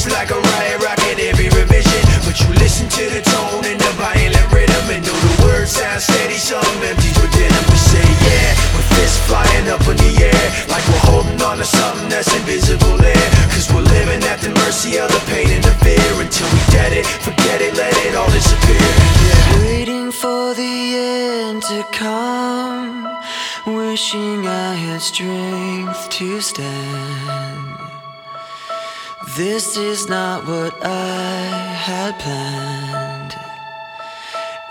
It's like I'm riot rocking every revision. But you listen to the tone and the violent rhythm. And know the words sound steady, some empty within them. But say, yeah, with fists flying up in the air. Like we're holding on to something that's invisible there. Cause we're living at the mercy of the pain and the fear. Until we get it, forget it, let it all disappear. Yeah. Waiting for the end to come. Wishing I had strength to stand this is not what I had planned.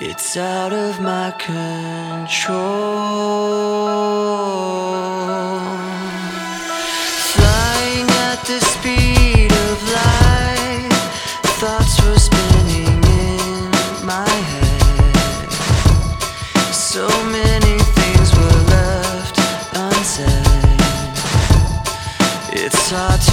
It's out of my control. Flying at the speed of light, thoughts were spinning in my head. So many things were left unsaid. It's hard to.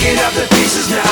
picking up the pieces now.